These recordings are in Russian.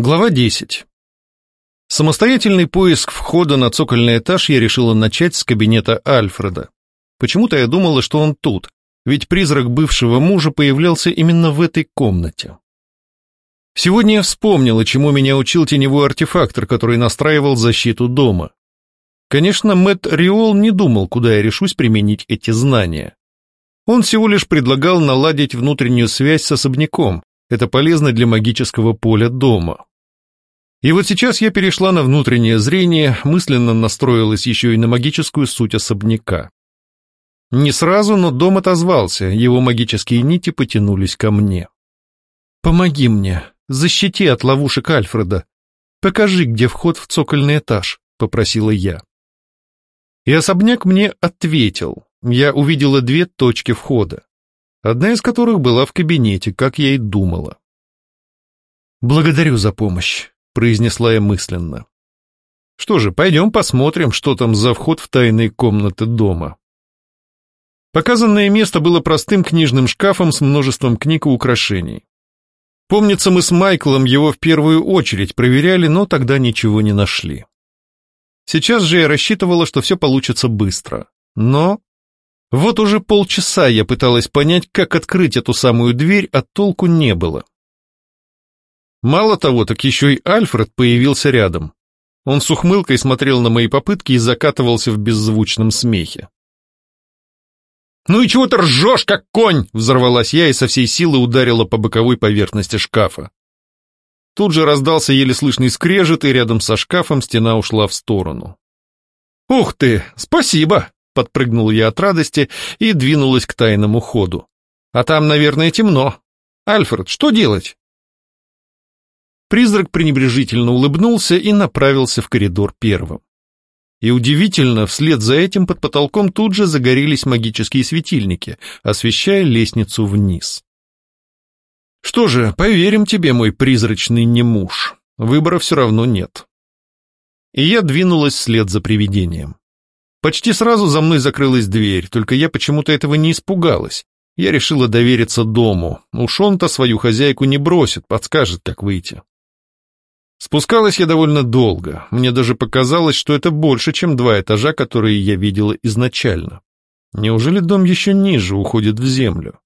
Глава 10. Самостоятельный поиск входа на цокольный этаж я решила начать с кабинета Альфреда. Почему-то я думала, что он тут, ведь призрак бывшего мужа появлялся именно в этой комнате. Сегодня я вспомнила, чему меня учил теневой артефактор, который настраивал защиту дома. Конечно, Мэтт Риол не думал, куда я решусь применить эти знания. Он всего лишь предлагал наладить внутреннюю связь с особняком, это полезно для магического поля дома. И вот сейчас я перешла на внутреннее зрение, мысленно настроилась еще и на магическую суть особняка. Не сразу, но дом отозвался, его магические нити потянулись ко мне. «Помоги мне, защити от ловушек Альфреда. Покажи, где вход в цокольный этаж», — попросила я. И особняк мне ответил. Я увидела две точки входа, одна из которых была в кабинете, как я и думала. «Благодарю за помощь», произнесла я мысленно. Что же, пойдем посмотрим, что там за вход в тайные комнаты дома. Показанное место было простым книжным шкафом с множеством книг и украшений. Помнится, мы с Майклом его в первую очередь проверяли, но тогда ничего не нашли. Сейчас же я рассчитывала, что все получится быстро. Но... Вот уже полчаса я пыталась понять, как открыть эту самую дверь, а толку не было. Мало того, так еще и Альфред появился рядом. Он с ухмылкой смотрел на мои попытки и закатывался в беззвучном смехе. «Ну и чего ты ржешь, как конь?» — взорвалась я и со всей силы ударила по боковой поверхности шкафа. Тут же раздался еле слышный скрежет, и рядом со шкафом стена ушла в сторону. «Ух ты, спасибо!» — подпрыгнул я от радости и двинулась к тайному ходу. «А там, наверное, темно. Альфред, что делать?» Призрак пренебрежительно улыбнулся и направился в коридор первым. И удивительно, вслед за этим под потолком тут же загорелись магические светильники, освещая лестницу вниз. Что же, поверим тебе, мой призрачный немуж, выбора все равно нет. И я двинулась вслед за привидением. Почти сразу за мной закрылась дверь, только я почему-то этого не испугалась. Я решила довериться дому, уж он-то свою хозяйку не бросит, подскажет, как выйти. Спускалась я довольно долго, мне даже показалось, что это больше, чем два этажа, которые я видела изначально. Неужели дом еще ниже уходит в землю?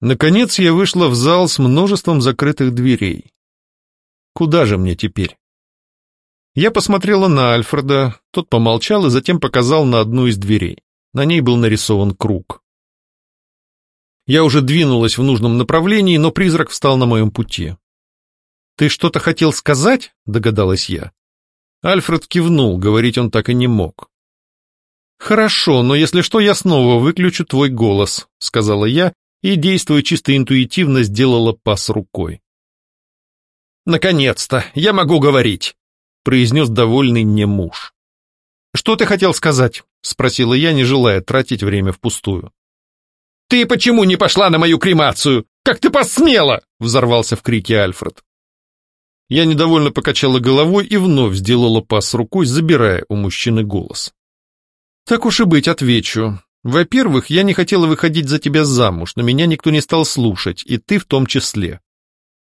Наконец я вышла в зал с множеством закрытых дверей. Куда же мне теперь? Я посмотрела на Альфреда, тот помолчал и затем показал на одну из дверей. На ней был нарисован круг. Я уже двинулась в нужном направлении, но призрак встал на моем пути. «Ты что-то хотел сказать?» — догадалась я. Альфред кивнул, говорить он так и не мог. «Хорошо, но если что, я снова выключу твой голос», — сказала я и, действуя чисто интуитивно, сделала пас рукой. «Наконец-то, я могу говорить», — произнес довольный мне муж. «Что ты хотел сказать?» — спросила я, не желая тратить время впустую. «Ты почему не пошла на мою кремацию? Как ты посмела?» — взорвался в крике Альфред. Я недовольно покачала головой и вновь сделала пас рукой, забирая у мужчины голос. «Так уж и быть, отвечу. Во-первых, я не хотела выходить за тебя замуж, но меня никто не стал слушать, и ты в том числе.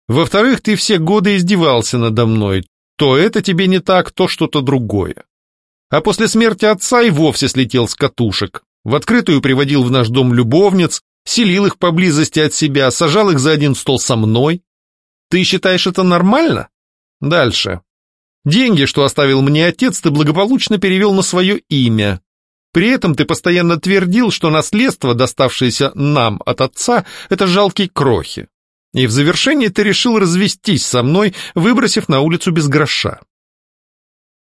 Во-вторых, ты все годы издевался надо мной, то это тебе не так, то что-то другое. А после смерти отца и вовсе слетел с катушек, в открытую приводил в наш дом любовниц, селил их поблизости от себя, сажал их за один стол со мной, ты считаешь это нормально? Дальше. Деньги, что оставил мне отец, ты благополучно перевел на свое имя. При этом ты постоянно твердил, что наследство, доставшееся нам от отца, это жалкие крохи. И в завершении ты решил развестись со мной, выбросив на улицу без гроша.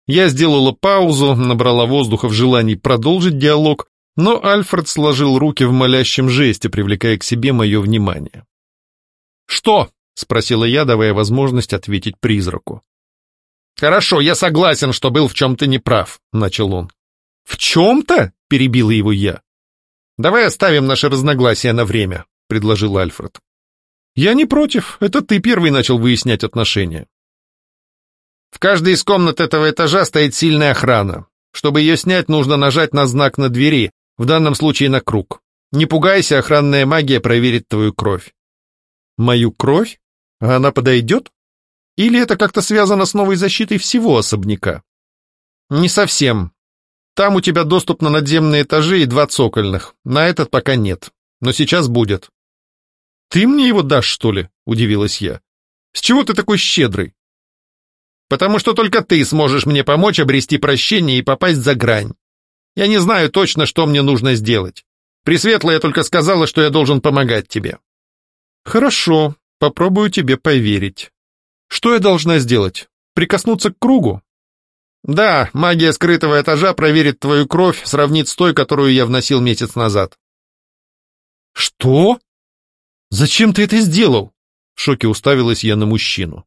Я сделала паузу, набрала воздуха в желании продолжить диалог, но Альфред сложил руки в молящем жесте, привлекая к себе мое внимание. «Что?» — спросила я, давая возможность ответить призраку. «Хорошо, я согласен, что был в чем-то неправ», — начал он. «В чем-то?» — перебила его я. «Давай оставим наши разногласия на время», — предложил Альфред. «Я не против, это ты первый начал выяснять отношения». «В каждой из комнат этого этажа стоит сильная охрана. Чтобы ее снять, нужно нажать на знак на двери, в данном случае на круг. Не пугайся, охранная магия проверит твою кровь». «Мою кровь?» А она подойдет? Или это как-то связано с новой защитой всего особняка? Не совсем. Там у тебя доступ на надземные этажи и два цокольных. На этот пока нет. Но сейчас будет. Ты мне его дашь, что ли? Удивилась я. С чего ты такой щедрый? Потому что только ты сможешь мне помочь обрести прощение и попасть за грань. Я не знаю точно, что мне нужно сделать. Пресветлая только сказала, что я должен помогать тебе. Хорошо, попробую тебе поверить. Что я должна сделать? Прикоснуться к кругу? Да, магия скрытого этажа проверит твою кровь, сравнит с той, которую я вносил месяц назад. Что? Зачем ты это сделал? В шоке уставилась я на мужчину.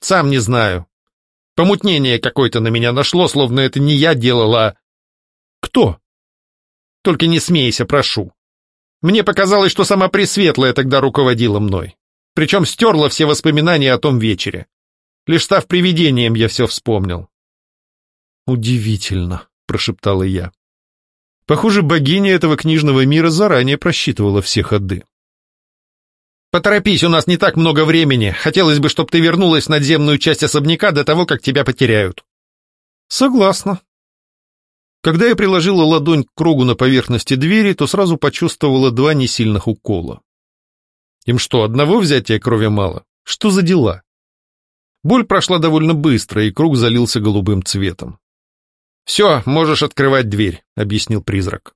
Сам не знаю. Помутнение какое-то на меня нашло, словно это не я делал, а... Кто? Только не смейся, прошу. Мне показалось, что сама Пресветлая тогда руководила мной. Причем стерла все воспоминания о том вечере. Лишь став привидением, я все вспомнил. «Удивительно», — прошептала я. Похоже, богиня этого книжного мира заранее просчитывала все ходы. «Поторопись, у нас не так много времени. Хотелось бы, чтобы ты вернулась в надземную часть особняка до того, как тебя потеряют». «Согласна». Когда я приложила ладонь к кругу на поверхности двери, то сразу почувствовала два несильных укола. Им что, одного взятия крови мало? Что за дела? Боль прошла довольно быстро, и круг залился голубым цветом. «Все, можешь открывать дверь», — объяснил призрак.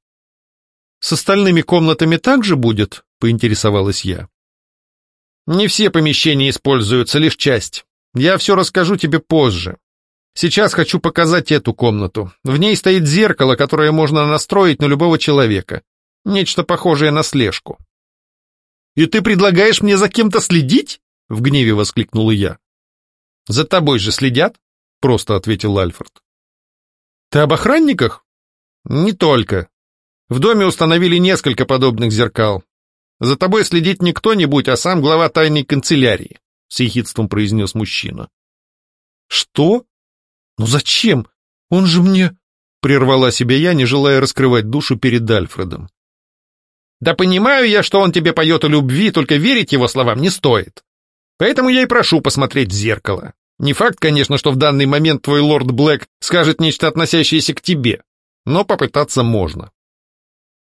«С остальными комнатами также будет?» — поинтересовалась я. «Не все помещения используются, лишь часть. Я все расскажу тебе позже. Сейчас хочу показать эту комнату. В ней стоит зеркало, которое можно настроить на любого человека. Нечто похожее на слежку». «И ты предлагаешь мне за кем-то следить?» — в гневе воскликнула я. «За тобой же следят?» — просто ответил Альфред. Ты об охранниках? Не только. В доме установили несколько подобных зеркал. За тобой следит не кто-нибудь, а сам глава тайной канцелярии, с ехидством произнес мужчина. Что? Ну зачем? Он же мне... Прервала себя я, не желая раскрывать душу перед Альфредом. Да понимаю я, что он тебе поет о любви, только верить его словам не стоит. Поэтому я и прошу посмотреть в зеркало. Не факт, конечно, что в данный момент твой лорд Блэк скажет нечто относящееся к тебе, но попытаться можно.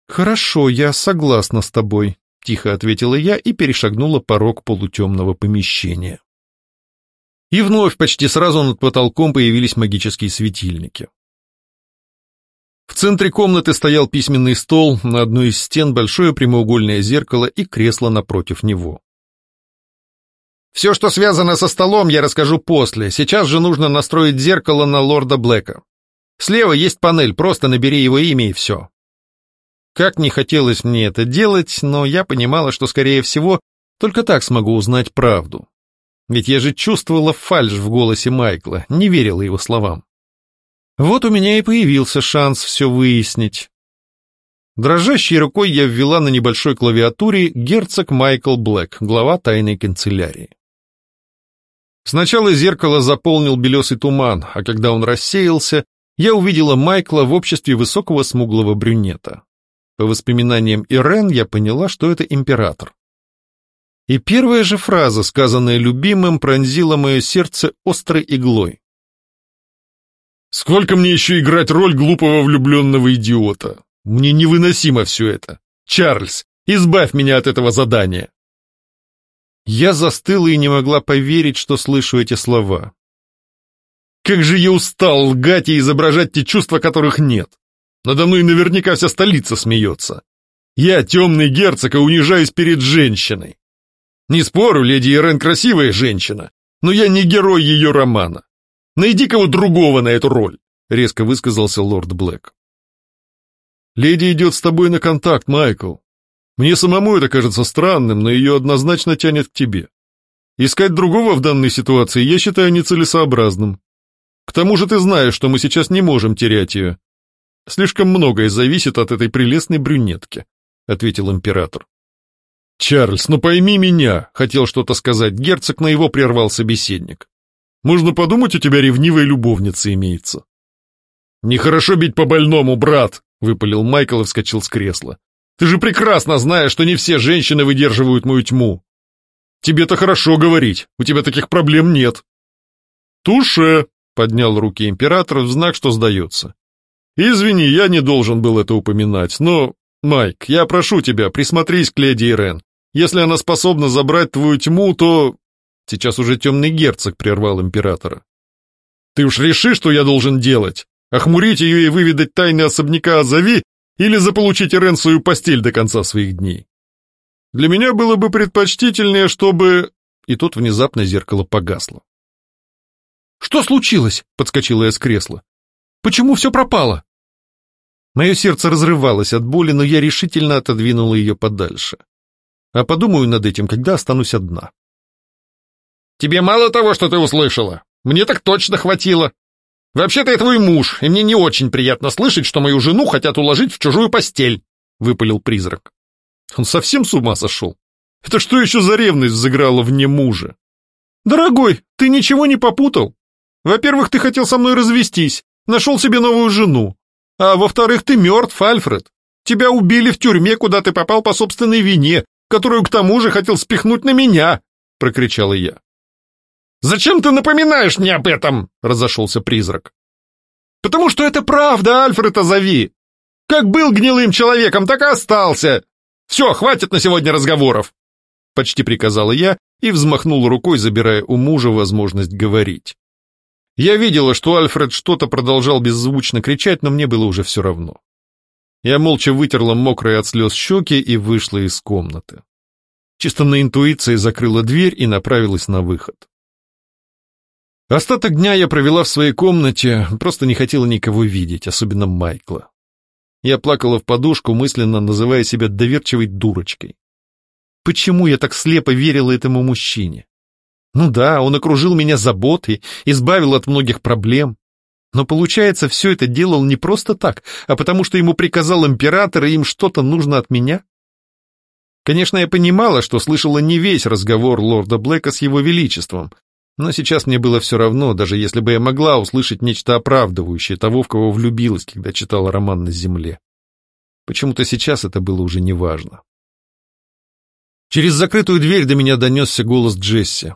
«Хорошо, я согласна с тобой», — тихо ответила я и перешагнула порог полутемного помещения. И вновь почти сразу над потолком появились магические светильники. В центре комнаты стоял письменный стол, на одной из стен большое прямоугольное зеркало и кресло напротив него. Все, что связано со столом, я расскажу после. Сейчас же нужно настроить зеркало на лорда Блэка. Слева есть панель, просто набери его имя и все. Как не хотелось мне это делать, но я понимала, что, скорее всего, только так смогу узнать правду. Ведь я же чувствовала фальшь в голосе Майкла, не верила его словам. Вот у меня и появился шанс все выяснить. Дрожащей рукой я ввела на небольшой клавиатуре герцог Майкл Блэк, глава тайной канцелярии. Сначала зеркало заполнил белесый туман, а когда он рассеялся, я увидела Майкла в обществе высокого смуглого брюнета. По воспоминаниям Ирен я поняла, что это император. И первая же фраза, сказанная любимым, пронзила мое сердце острой иглой. «Сколько мне еще играть роль глупого влюбленного идиота? Мне невыносимо все это. Чарльз, избавь меня от этого задания!» Я застыла и не могла поверить, что слышу эти слова. Как же я устал лгать и изображать те чувства, которых нет. Надо мной наверняка вся столица смеется. Я темный герцог и унижаюсь перед женщиной. Не спорю, леди Ирен красивая женщина, но я не герой ее романа. Найди кого другого на эту роль, резко высказался лорд Блэк. Леди идет с тобой на контакт, Майкл. Мне самому это кажется странным, но ее однозначно тянет к тебе. Искать другого в данной ситуации я считаю нецелесообразным. К тому же ты знаешь, что мы сейчас не можем терять ее. Слишком многое зависит от этой прелестной брюнетки», — ответил император. «Чарльз, ну пойми меня», — хотел что-то сказать герцог, но его прервал собеседник. «Можно подумать, у тебя ревнивая любовница имеется». «Нехорошо бить по больному, брат», — выпалил Майкл и вскочил с кресла. Ты же прекрасно знаешь, что не все женщины выдерживают мою тьму. Тебе-то хорошо говорить, у тебя таких проблем нет, Туше, поднял руки император в знак, что сдается. Извини, я не должен был это упоминать, но, Майк, я прошу тебя, присмотрись к леди Ирен. Если она способна забрать твою тьму, то... Сейчас уже темный герцог прервал императора. Ты уж реши, что я должен делать. Охмурить ее и выведать тайны особняка Азави или заполучить Ирен свою постель до конца своих дней. Для меня было бы предпочтительнее, чтобы... И тут внезапно зеркало погасло. «Что случилось?» — подскочила я с кресла. «Почему все пропало?» Мое сердце разрывалось от боли, но я решительно отодвинула ее подальше. А подумаю над этим, когда останусь одна. «Тебе мало того, что ты услышала? Мне так точно хватило. Вообще-то я твой муж, и мне не очень приятно слышать, что мою жену хотят уложить в чужую постель», — выпалил призрак. Он совсем с ума сошел? Это что еще за ревность взыграла вне мужа? Дорогой, ты ничего не попутал? Во-первых, ты хотел со мной развестись, нашел себе новую жену. А во-вторых, ты мертв, Альфред. Тебя убили в тюрьме, куда ты попал по собственной вине, которую к тому же хотел спихнуть на меня, — прокричала я. «Зачем ты напоминаешь мне об этом?» — разошелся призрак. «Потому что это правда, Альфред Азави. Как был гнилым человеком, так и остался. Все, хватит на сегодня разговоров!» Почти приказала я и взмахнул рукой, забирая у мужа возможность говорить. Я видела, что Альфред что-то продолжал беззвучно кричать, но мне было уже все равно. Я молча вытерла мокрые от слез щеки и вышла из комнаты. Чисто на интуиции закрыла дверь и направилась на выход. Остаток дня я провела в своей комнате, просто не хотела никого видеть, особенно Майкла. Я плакала в подушку, мысленно называя себя доверчивой дурочкой. Почему я так слепо верила этому мужчине? Ну да, он окружил меня заботой, избавил от многих проблем. Но получается, все это делал не просто так, а потому что ему приказал император, и им что-то нужно от меня? Конечно, я понимала, что слышала не весь разговор лорда Блэка с его величеством, но сейчас мне было все равно, даже если бы я могла услышать нечто оправдывающее того, в кого влюбилась, когда читала роман на земле. Почему-то сейчас это было уже неважно. Через закрытую дверь до меня донесся голос Джесси.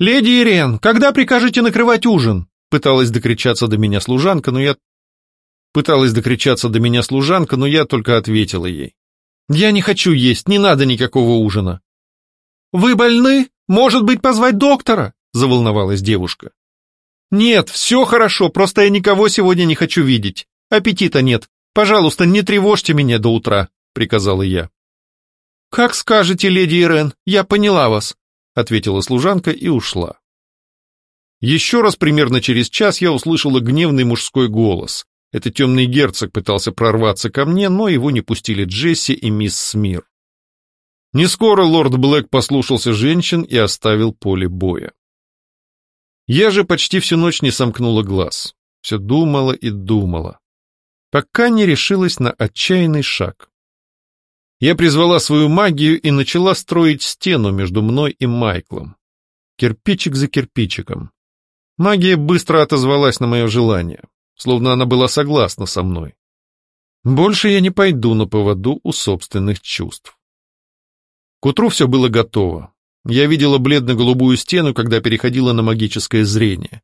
«Леди Ирен, когда прикажете накрывать ужин?» Пыталась докричаться до меня служанка, но я... Пыталась докричаться до меня служанка, но я только ответила ей. «Я не хочу есть, не надо никакого ужина». «Вы больны? Может быть, позвать доктора?» Заволновалась девушка. «Нет, все хорошо, просто я никого сегодня не хочу видеть. Аппетита нет. Пожалуйста, не тревожьте меня до утра», приказала я. «Как скажете, леди Ирен, я поняла вас», — ответила служанка и ушла. Еще раз примерно через час я услышала гневный мужской голос. Это темный герцог пытался прорваться ко мне, но его не пустили Джесси и мисс Смир. Не скоро лорд Блэк послушался женщин и оставил поле боя. Я же почти всю ночь не сомкнула глаз. Все думала и думала, пока не решилась на отчаянный шаг. Я призвала свою магию и начала строить стену между мной и Майклом. Кирпичик за кирпичиком. Магия быстро отозвалась на мое желание, словно она была согласна со мной. Больше я не пойду на поводу у собственных чувств. К утру все было готово. Я видела бледно-голубую стену, когда переходила на магическое зрение.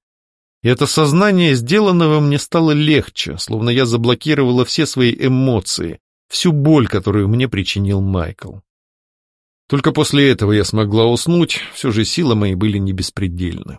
И это сознание сделанного мне стало легче, словно я заблокировала все свои эмоции, всю боль, которую мне причинил Майкл. Только после этого я смогла уснуть, все же силы мои были не беспредельны.